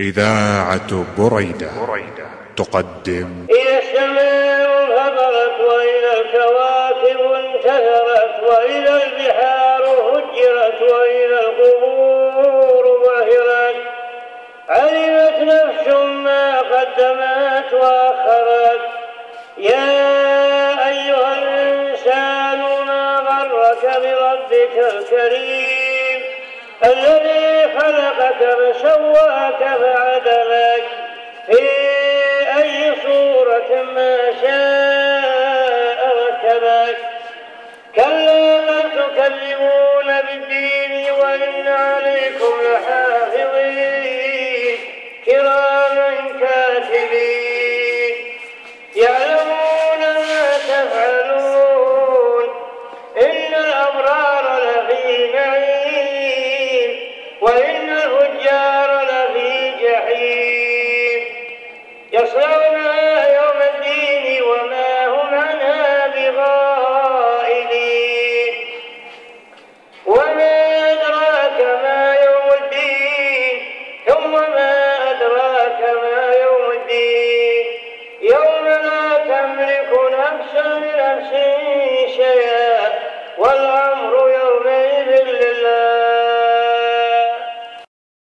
إذاعة بريدة تقدم. إذا السماء انفطرت وإذا الكواكب انتثرت وإذا البحار هجرت وإذا القبور بعثرت علمت نفس ما قدمت وأخرت. يا أيها الإنسان ما غرك بربك الكريم الذي خلقك فسواك فعدلك في أي صورة ما شاء ركبك كلا لا تكلمون بالدين وإن عليكم لحافظين. كراما كاتبين. يعلمون ما تفعلون. إن الأبرار لفي نعيم. وإن